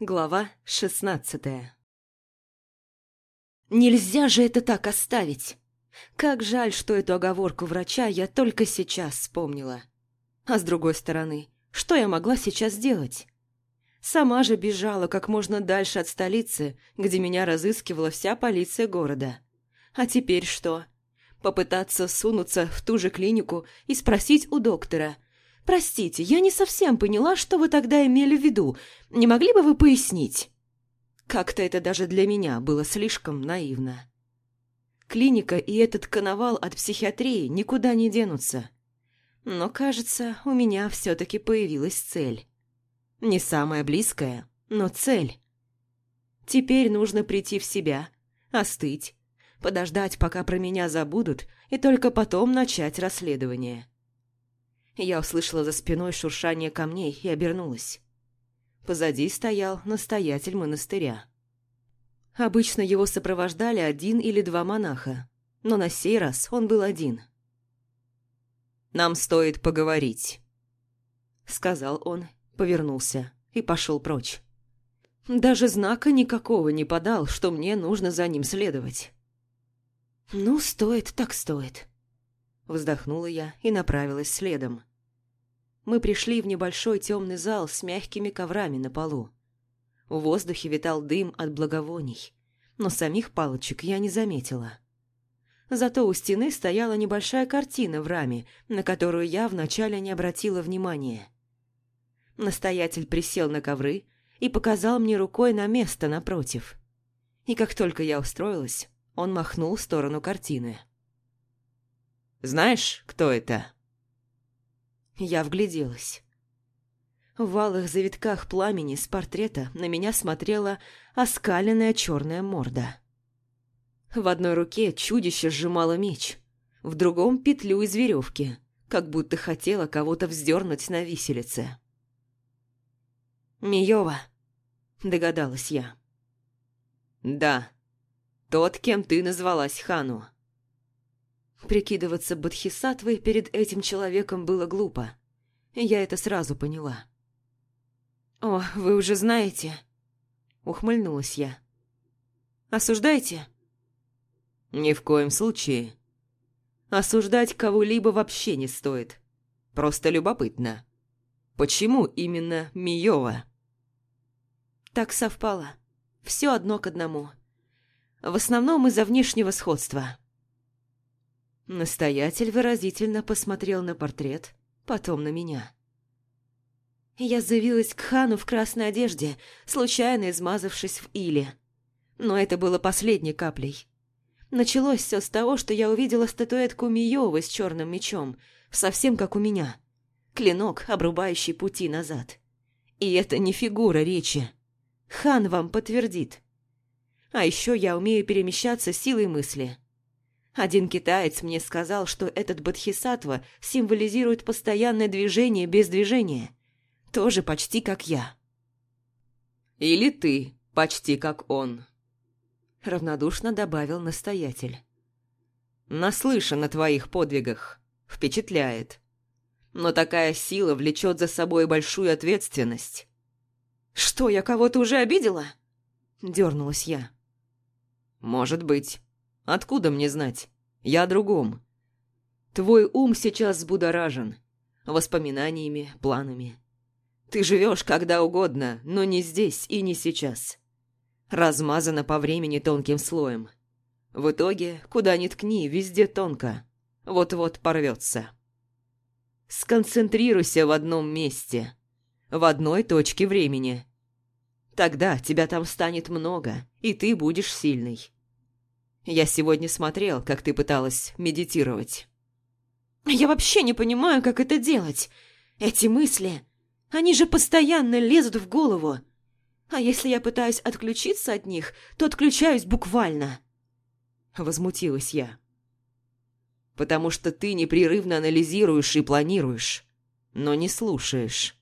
Глава шестнадцатая Нельзя же это так оставить! Как жаль, что эту оговорку врача я только сейчас вспомнила. А с другой стороны, что я могла сейчас делать? Сама же бежала как можно дальше от столицы, где меня разыскивала вся полиция города. А теперь что? Попытаться сунуться в ту же клинику и спросить у доктора – Простите, я не совсем поняла, что вы тогда имели в виду. Не могли бы вы пояснить?» Как-то это даже для меня было слишком наивно. Клиника и этот коновал от психиатрии никуда не денутся. Но, кажется, у меня все-таки появилась цель. Не самая близкая, но цель. Теперь нужно прийти в себя, остыть, подождать, пока про меня забудут, и только потом начать расследование. Я услышала за спиной шуршание камней и обернулась. Позади стоял настоятель монастыря. Обычно его сопровождали один или два монаха, но на сей раз он был один. «Нам стоит поговорить», — сказал он, повернулся и пошел прочь. Даже знака никакого не подал, что мне нужно за ним следовать. «Ну, стоит так стоит», — вздохнула я и направилась следом мы пришли в небольшой темный зал с мягкими коврами на полу. В воздухе витал дым от благовоний, но самих палочек я не заметила. Зато у стены стояла небольшая картина в раме, на которую я вначале не обратила внимания. Настоятель присел на ковры и показал мне рукой на место напротив. И как только я устроилась, он махнул в сторону картины. «Знаешь, кто это?» Я вгляделась. В алых завитках пламени с портрета на меня смотрела оскаленная черная морда. В одной руке чудище сжимало меч, в другом – петлю из веревки, как будто хотела кого-то вздернуть на виселице. «Миёва», – догадалась я. «Да, тот, кем ты назвалась Хану» прикидываться Бодхисаттвой перед этим человеком было глупо. Я это сразу поняла. «О, вы уже знаете», — ухмыльнулась я. «Осуждаете?» «Ни в коем случае. Осуждать кого-либо вообще не стоит. Просто любопытно. Почему именно Миёва?» Так совпало. Все одно к одному. В основном из-за внешнего сходства. Настоятель выразительно посмотрел на портрет, потом на меня. Я заявилась к хану в красной одежде, случайно измазавшись в иле. Но это было последней каплей. Началось все с того, что я увидела статуэтку Миёвы с черным мечом, совсем как у меня. Клинок, обрубающий пути назад. И это не фигура речи. Хан вам подтвердит. А еще я умею перемещаться силой мысли. Один китаец мне сказал, что этот бодхисаттва символизирует постоянное движение без движения. Тоже почти как я. «Или ты почти как он», — равнодушно добавил настоятель. «Наслышан о твоих подвигах. Впечатляет. Но такая сила влечет за собой большую ответственность». «Что, я кого-то уже обидела?» — дернулась я. «Может быть». Откуда мне знать? Я о другом. Твой ум сейчас взбудоражен. Воспоминаниями, планами. Ты живешь когда угодно, но не здесь и не сейчас. Размазано по времени тонким слоем. В итоге, куда ни ткни, везде тонко. Вот-вот порвется. Сконцентрируйся в одном месте. В одной точке времени. Тогда тебя там станет много, и ты будешь сильный. Я сегодня смотрел, как ты пыталась медитировать. Я вообще не понимаю, как это делать. Эти мысли, они же постоянно лезут в голову. А если я пытаюсь отключиться от них, то отключаюсь буквально. Возмутилась я. Потому что ты непрерывно анализируешь и планируешь, но не слушаешь.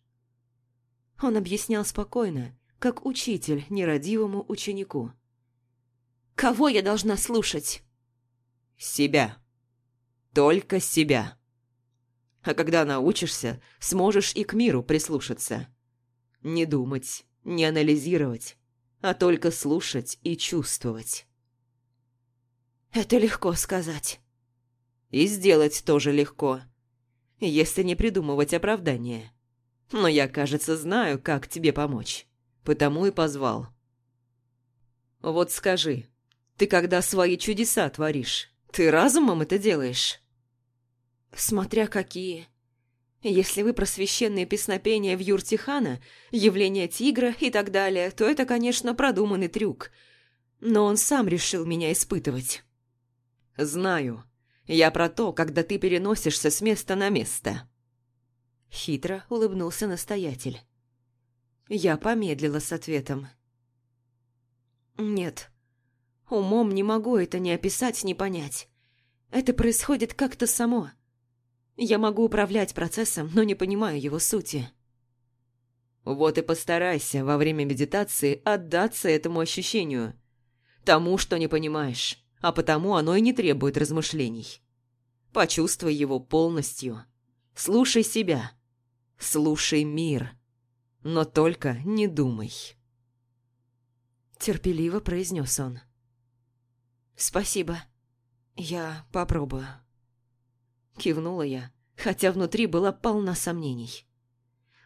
Он объяснял спокойно, как учитель нерадивому ученику. Кого я должна слушать? Себя. Только себя. А когда научишься, сможешь и к миру прислушаться. Не думать, не анализировать, а только слушать и чувствовать. Это легко сказать. И сделать тоже легко, если не придумывать оправдания. Но я, кажется, знаю, как тебе помочь, потому и позвал. Вот скажи, ты когда свои чудеса творишь, ты разумом это делаешь? Смотря какие. Если вы про священные песнопения в юрте хана, явление тигра и так далее, то это, конечно, продуманный трюк. Но он сам решил меня испытывать. Знаю. Я про то, когда ты переносишься с места на место. Хитро улыбнулся настоятель. Я помедлила с ответом. «Нет, Умом не могу это ни описать, ни понять. Это происходит как-то само. Я могу управлять процессом, но не понимаю его сути. Вот и постарайся во время медитации отдаться этому ощущению. Тому, что не понимаешь, а потому оно и не требует размышлений. Почувствуй его полностью. Слушай себя. Слушай мир. Но только не думай. Терпеливо произнес он. «Спасибо. Я попробую». Кивнула я, хотя внутри была полна сомнений.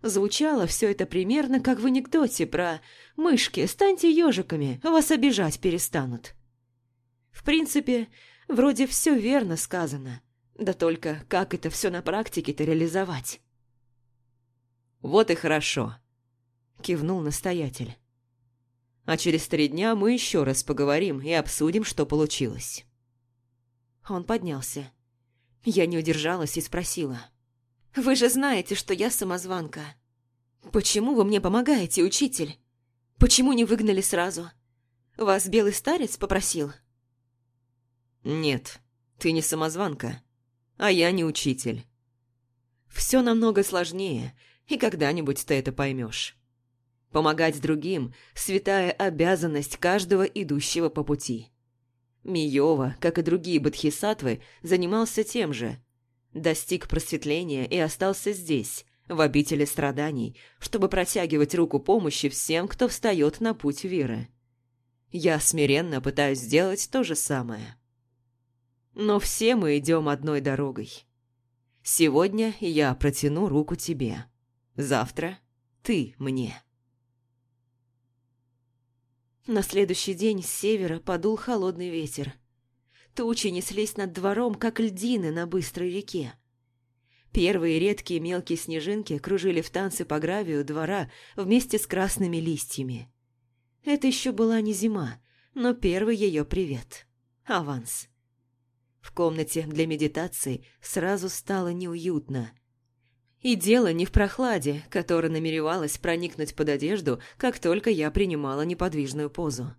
Звучало все это примерно как в анекдоте про «мышки, станьте ежиками, вас обижать перестанут». В принципе, вроде все верно сказано, да только как это все на практике-то реализовать? «Вот и хорошо», — кивнул настоятель а через три дня мы еще раз поговорим и обсудим, что получилось». Он поднялся. Я не удержалась и спросила. «Вы же знаете, что я самозванка. Почему вы мне помогаете, учитель? Почему не выгнали сразу? Вас белый старец попросил?» «Нет, ты не самозванка, а я не учитель. Все намного сложнее, и когда-нибудь ты это поймешь. Помогать другим – святая обязанность каждого идущего по пути. Миёва, как и другие бодхисаттвы, занимался тем же. Достиг просветления и остался здесь, в обители страданий, чтобы протягивать руку помощи всем, кто встает на путь веры. Я смиренно пытаюсь сделать то же самое. Но все мы идем одной дорогой. Сегодня я протяну руку тебе. Завтра ты мне. На следующий день с севера подул холодный ветер. Тучи неслись над двором, как льдины на быстрой реке. Первые редкие мелкие снежинки кружили в танце по гравию двора вместе с красными листьями. Это еще была не зима, но первый ее привет. Аванс. В комнате для медитации сразу стало неуютно. И дело не в прохладе, которая намеревалась проникнуть под одежду, как только я принимала неподвижную позу.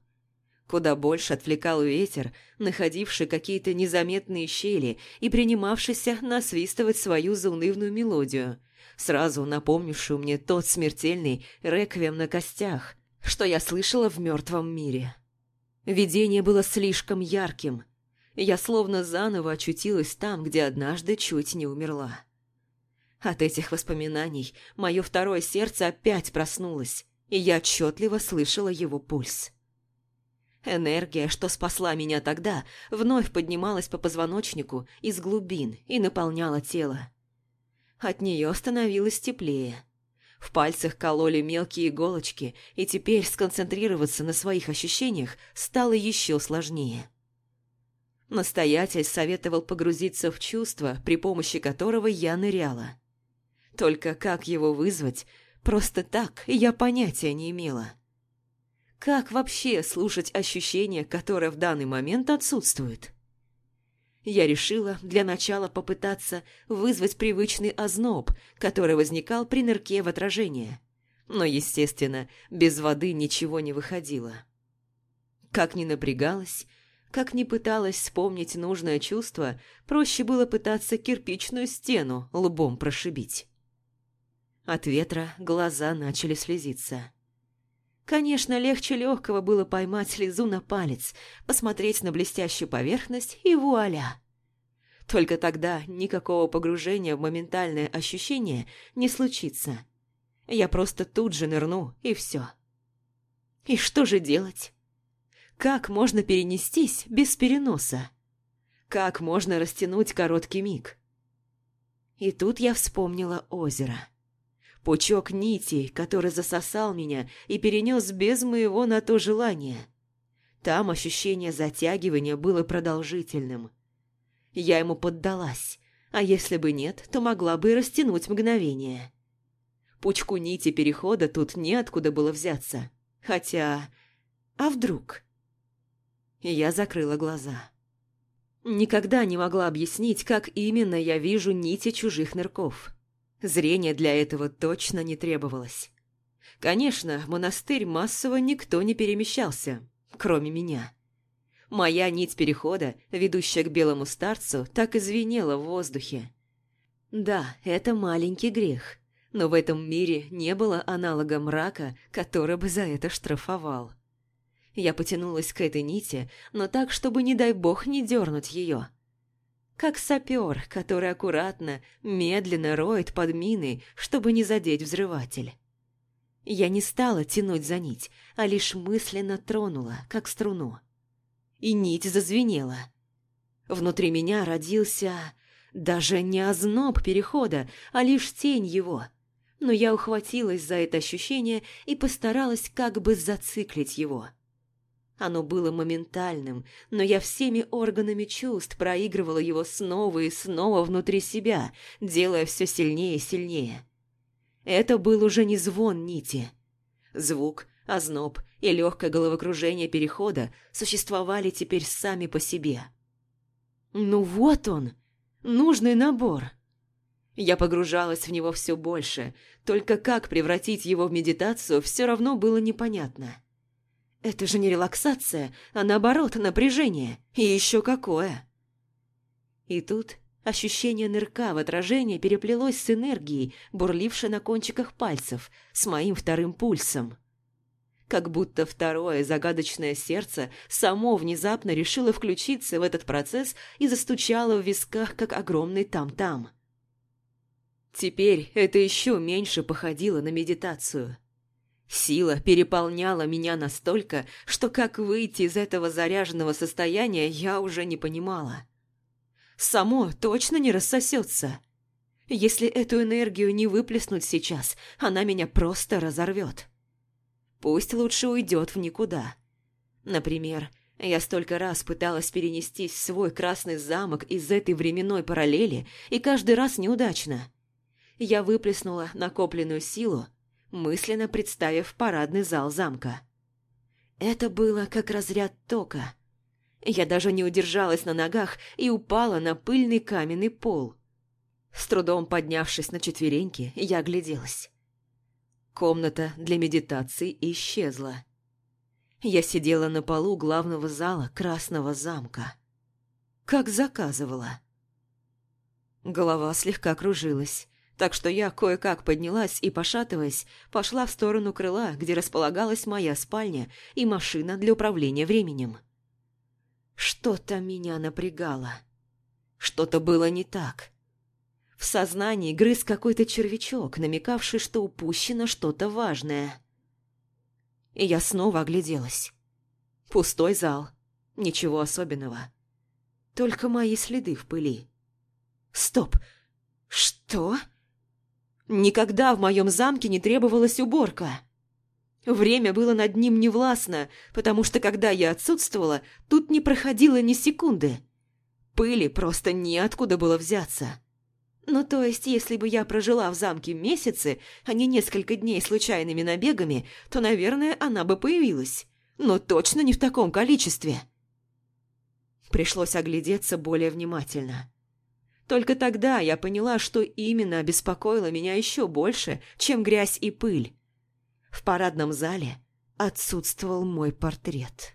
Куда больше отвлекал ветер, находивший какие-то незаметные щели и принимавшийся насвистывать свою заунывную мелодию, сразу напомнившую мне тот смертельный реквием на костях, что я слышала в мертвом мире. Видение было слишком ярким. Я словно заново очутилась там, где однажды чуть не умерла. От этих воспоминаний мое второе сердце опять проснулось, и я отчетливо слышала его пульс. Энергия, что спасла меня тогда, вновь поднималась по позвоночнику из глубин и наполняла тело. От нее становилось теплее. В пальцах кололи мелкие иголочки, и теперь сконцентрироваться на своих ощущениях стало еще сложнее. Настоятель советовал погрузиться в чувство, при помощи которого я ныряла. Только как его вызвать, просто так я понятия не имела. Как вообще слушать ощущения, которые в данный момент отсутствуют? Я решила для начала попытаться вызвать привычный озноб, который возникал при нырке в отражение. Но, естественно, без воды ничего не выходило. Как ни напрягалась, как ни пыталась вспомнить нужное чувство, проще было пытаться кирпичную стену лбом прошибить. От ветра глаза начали слезиться. Конечно, легче легкого было поймать слезу на палец, посмотреть на блестящую поверхность и вуаля. Только тогда никакого погружения в моментальное ощущение не случится. Я просто тут же нырну, и все. И что же делать? Как можно перенестись без переноса? Как можно растянуть короткий миг? И тут я вспомнила озеро пучок нити, который засосал меня и перенес без моего на то желания. Там ощущение затягивания было продолжительным. Я ему поддалась, а если бы нет, то могла бы и растянуть мгновение. Пучку нити перехода тут неоткуда было взяться. Хотя... А вдруг? Я закрыла глаза. Никогда не могла объяснить, как именно я вижу нити чужих нырков. Зрение для этого точно не требовалось. Конечно, в монастырь массово никто не перемещался, кроме меня. Моя нить перехода, ведущая к белому старцу, так извинела в воздухе. Да, это маленький грех, но в этом мире не было аналога мрака, который бы за это штрафовал. Я потянулась к этой нити, но так, чтобы, не дай бог, не дернуть ее – как сапер, который аккуратно, медленно роет под мины, чтобы не задеть взрыватель. Я не стала тянуть за нить, а лишь мысленно тронула, как струну. И нить зазвенела. Внутри меня родился даже не озноб перехода, а лишь тень его. Но я ухватилась за это ощущение и постаралась как бы зациклить его. — оно было моментальным, но я всеми органами чувств проигрывала его снова и снова внутри себя, делая все сильнее и сильнее. Это был уже не звон нити. Звук, озноб и легкое головокружение перехода существовали теперь сами по себе. «Ну вот он, нужный набор!» Я погружалась в него все больше, только как превратить его в медитацию все равно было непонятно. Это же не релаксация, а наоборот напряжение. И еще какое. И тут ощущение нырка в отражение переплелось с энергией, бурлившей на кончиках пальцев, с моим вторым пульсом. Как будто второе загадочное сердце само внезапно решило включиться в этот процесс и застучало в висках, как огромный там-там. Теперь это еще меньше походило на медитацию – Сила переполняла меня настолько, что как выйти из этого заряженного состояния я уже не понимала. Само точно не рассосется. Если эту энергию не выплеснуть сейчас, она меня просто разорвет. Пусть лучше уйдет в никуда. Например, я столько раз пыталась перенестись в свой красный замок из этой временной параллели, и каждый раз неудачно. Я выплеснула накопленную силу, мысленно представив парадный зал замка. Это было как разряд тока. Я даже не удержалась на ногах и упала на пыльный каменный пол. С трудом поднявшись на четвереньки, я огляделась. Комната для медитации исчезла. Я сидела на полу главного зала Красного замка. Как заказывала. Голова слегка кружилась так что я кое-как поднялась и, пошатываясь, пошла в сторону крыла, где располагалась моя спальня и машина для управления временем. Что-то меня напрягало. Что-то было не так. В сознании грыз какой-то червячок, намекавший, что упущено что-то важное. И я снова огляделась. Пустой зал. Ничего особенного. Только мои следы в пыли. Стоп! Что? Никогда в моем замке не требовалась уборка. Время было над ним невластно, потому что когда я отсутствовала, тут не проходило ни секунды. Пыли просто неоткуда было взяться. Ну то есть, если бы я прожила в замке месяцы, а не несколько дней случайными набегами, то, наверное, она бы появилась. Но точно не в таком количестве. Пришлось оглядеться более внимательно. Только тогда я поняла, что именно обеспокоило меня еще больше, чем грязь и пыль. В парадном зале отсутствовал мой портрет.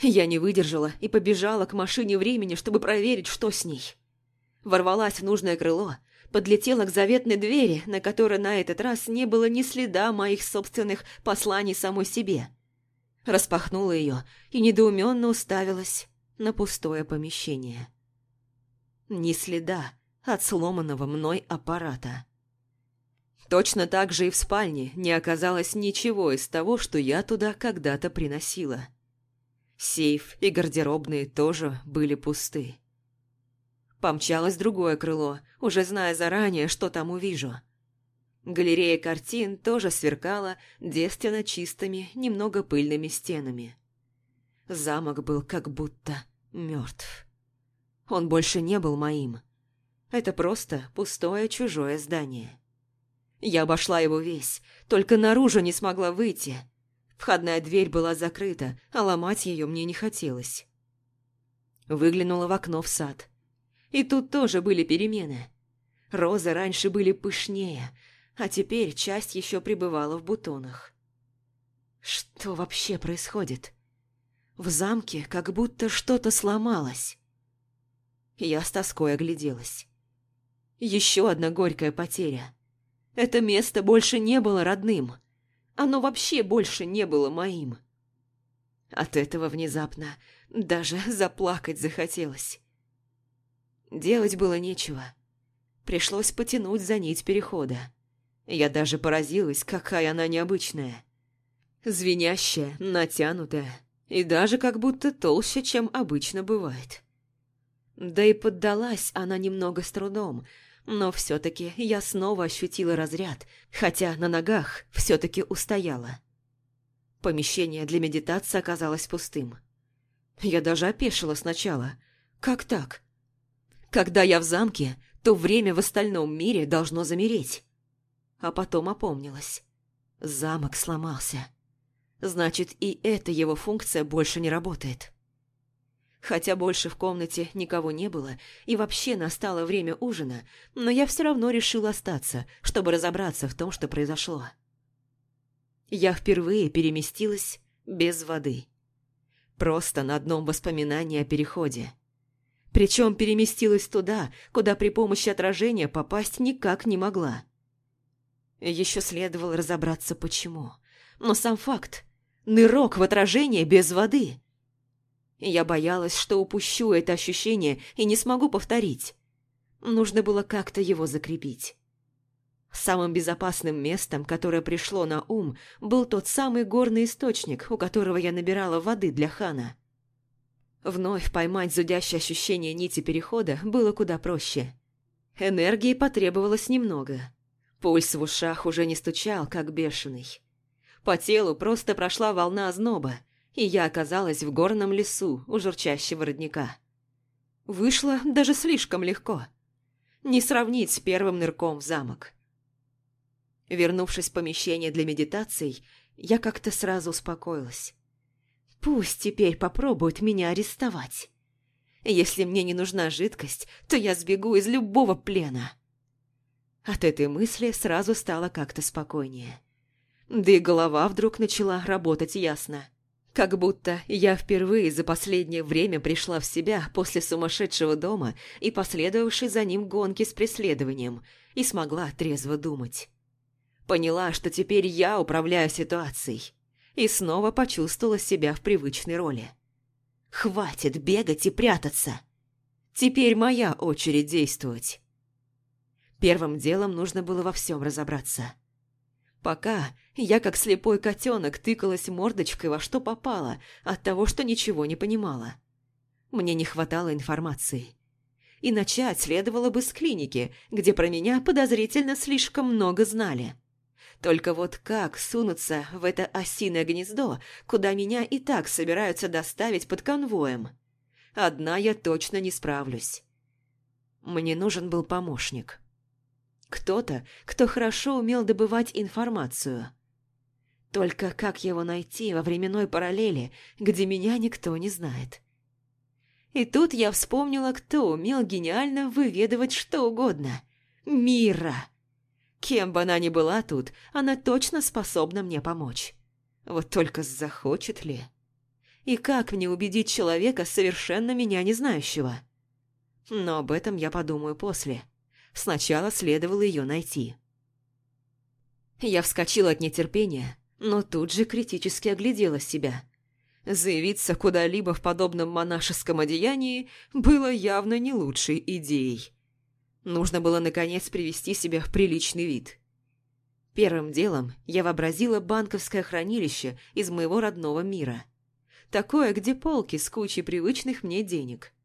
Я не выдержала и побежала к машине времени, чтобы проверить, что с ней. Ворвалась в нужное крыло, подлетела к заветной двери, на которой на этот раз не было ни следа моих собственных посланий самой себе. Распахнула ее и недоуменно уставилась на пустое помещение. Ни следа от сломанного мной аппарата. Точно так же и в спальне не оказалось ничего из того, что я туда когда-то приносила. Сейф и гардеробные тоже были пусты. Помчалось другое крыло, уже зная заранее, что там увижу. Галерея картин тоже сверкала девственно чистыми, немного пыльными стенами. Замок был как будто мертв. Он больше не был моим. Это просто пустое чужое здание. Я обошла его весь, только наружу не смогла выйти. Входная дверь была закрыта, а ломать ее мне не хотелось. Выглянула в окно в сад. И тут тоже были перемены. Розы раньше были пышнее, а теперь часть еще пребывала в бутонах. Что вообще происходит? В замке как будто что-то сломалось. Я с тоской огляделась. Еще одна горькая потеря. Это место больше не было родным. Оно вообще больше не было моим. От этого внезапно даже заплакать захотелось. Делать было нечего. Пришлось потянуть за нить перехода. Я даже поразилась, какая она необычная. Звенящая, натянутая и даже как будто толще, чем обычно бывает. Да и поддалась она немного с трудом, но все-таки я снова ощутила разряд, хотя на ногах все-таки устояла. Помещение для медитации оказалось пустым. Я даже опешила сначала. Как так? Когда я в замке, то время в остальном мире должно замереть. А потом опомнилась. Замок сломался. Значит, и эта его функция больше не работает. Хотя больше в комнате никого не было, и вообще настало время ужина, но я все равно решила остаться, чтобы разобраться в том, что произошло. Я впервые переместилась без воды. Просто на одном воспоминании о переходе. Причем переместилась туда, куда при помощи отражения попасть никак не могла. Еще следовало разобраться, почему. Но сам факт. Нырок в отражение без воды – я боялась, что упущу это ощущение и не смогу повторить. Нужно было как-то его закрепить. Самым безопасным местом, которое пришло на ум, был тот самый горный источник, у которого я набирала воды для Хана. Вновь поймать зудящее ощущение нити перехода было куда проще. Энергии потребовалось немного. Пульс в ушах уже не стучал, как бешеный. По телу просто прошла волна озноба, и я оказалась в горном лесу у журчащего родника. Вышло даже слишком легко. Не сравнить с первым нырком в замок. Вернувшись в помещение для медитаций, я как-то сразу успокоилась. Пусть теперь попробуют меня арестовать. Если мне не нужна жидкость, то я сбегу из любого плена. От этой мысли сразу стало как-то спокойнее. Да и голова вдруг начала работать ясно. Как будто я впервые за последнее время пришла в себя после сумасшедшего дома и последовавшей за ним гонки с преследованием, и смогла трезво думать. Поняла, что теперь я управляю ситуацией, и снова почувствовала себя в привычной роли. «Хватит бегать и прятаться! Теперь моя очередь действовать!» Первым делом нужно было во всем разобраться – Пока я, как слепой котенок, тыкалась мордочкой во что попало от того, что ничего не понимала. Мне не хватало информации. И начать следовало бы с клиники, где про меня подозрительно слишком много знали. Только вот как сунуться в это осиное гнездо, куда меня и так собираются доставить под конвоем? Одна я точно не справлюсь. Мне нужен был помощник. Кто-то, кто хорошо умел добывать информацию. Только как его найти во временной параллели, где меня никто не знает? И тут я вспомнила, кто умел гениально выведывать что угодно. Мира! Кем бы она ни была тут, она точно способна мне помочь. Вот только захочет ли? И как мне убедить человека, совершенно меня не знающего? Но об этом я подумаю после. — Сначала следовало ее найти. Я вскочила от нетерпения, но тут же критически оглядела себя. Заявиться куда-либо в подобном монашеском одеянии было явно не лучшей идеей. Нужно было, наконец, привести себя в приличный вид. Первым делом я вообразила банковское хранилище из моего родного мира. Такое, где полки с кучей привычных мне денег –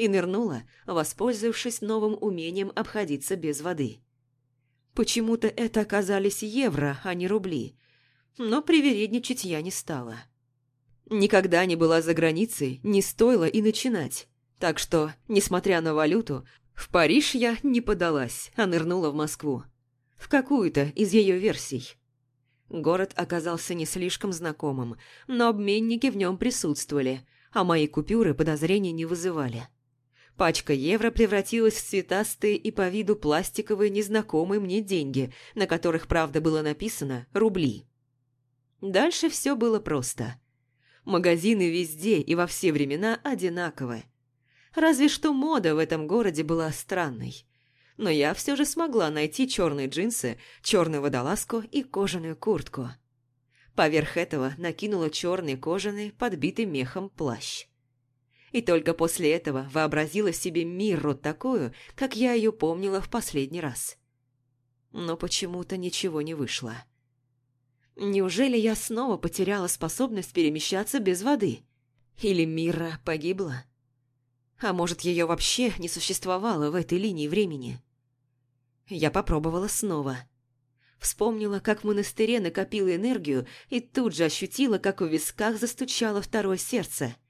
и нырнула, воспользовавшись новым умением обходиться без воды. Почему-то это оказались евро, а не рубли, но привередничать я не стала. Никогда не была за границей, не стоило и начинать. Так что, несмотря на валюту, в Париж я не подалась, а нырнула в Москву. В какую-то из ее версий. Город оказался не слишком знакомым, но обменники в нем присутствовали, а мои купюры подозрений не вызывали. Пачка евро превратилась в цветастые и по виду пластиковые незнакомые мне деньги, на которых, правда, было написано «рубли». Дальше все было просто. Магазины везде и во все времена одинаковы. Разве что мода в этом городе была странной. Но я все же смогла найти черные джинсы, черную водолазку и кожаную куртку. Поверх этого накинула черный кожаный, подбитый мехом плащ и только после этого вообразила в себе Мирру такую, как я ее помнила в последний раз. Но почему-то ничего не вышло. Неужели я снова потеряла способность перемещаться без воды? Или Мира погибла? А может, ее вообще не существовало в этой линии времени? Я попробовала снова. Вспомнила, как в монастыре накопила энергию и тут же ощутила, как в висках застучало второе сердце –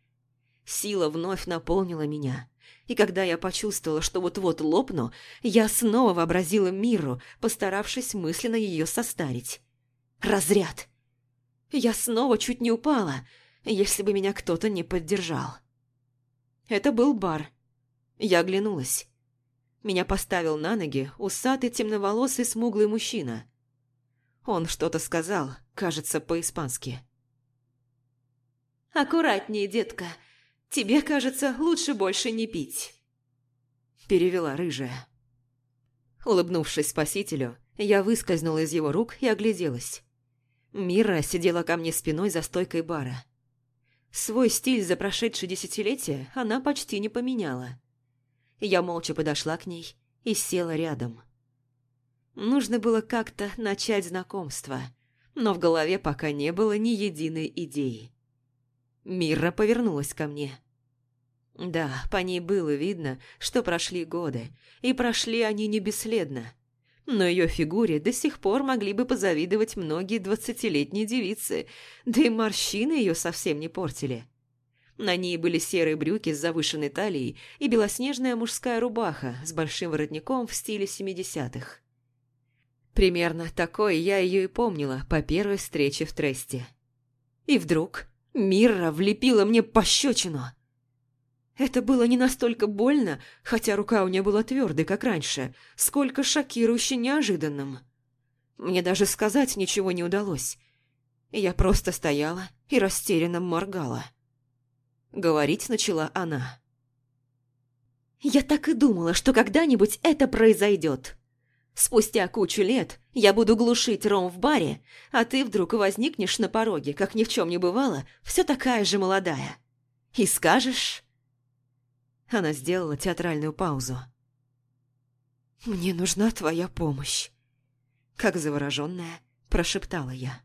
Сила вновь наполнила меня. И когда я почувствовала, что вот-вот лопну, я снова вообразила миру, постаравшись мысленно ее состарить. Разряд! Я снова чуть не упала, если бы меня кто-то не поддержал. Это был бар. Я оглянулась. Меня поставил на ноги усатый темноволосый смуглый мужчина. Он что-то сказал, кажется, по-испански. «Аккуратнее, детка!» тебе кажется, лучше больше не пить». Перевела рыжая. Улыбнувшись спасителю, я выскользнула из его рук и огляделась. Мира сидела ко мне спиной за стойкой бара. Свой стиль за прошедшие десятилетия она почти не поменяла. Я молча подошла к ней и села рядом. Нужно было как-то начать знакомство, но в голове пока не было ни единой идеи. Мира повернулась ко мне. Да, по ней было видно, что прошли годы, и прошли они не бесследно. Но ее фигуре до сих пор могли бы позавидовать многие двадцатилетние девицы, да и морщины ее совсем не портили. На ней были серые брюки с завышенной талией и белоснежная мужская рубаха с большим воротником в стиле семидесятых. Примерно такой я ее и помнила по первой встрече в Тресте. И вдруг Мира влепила мне пощечину. Это было не настолько больно, хотя рука у нее была твердой, как раньше, сколько шокирующе неожиданным. Мне даже сказать ничего не удалось. Я просто стояла и растерянно моргала. Говорить начала она. «Я так и думала, что когда-нибудь это произойдет!» Спустя кучу лет я буду глушить ром в баре, а ты вдруг возникнешь на пороге, как ни в чем не бывало, все такая же молодая. И скажешь...» Она сделала театральную паузу. «Мне нужна твоя помощь», — как завороженная прошептала я.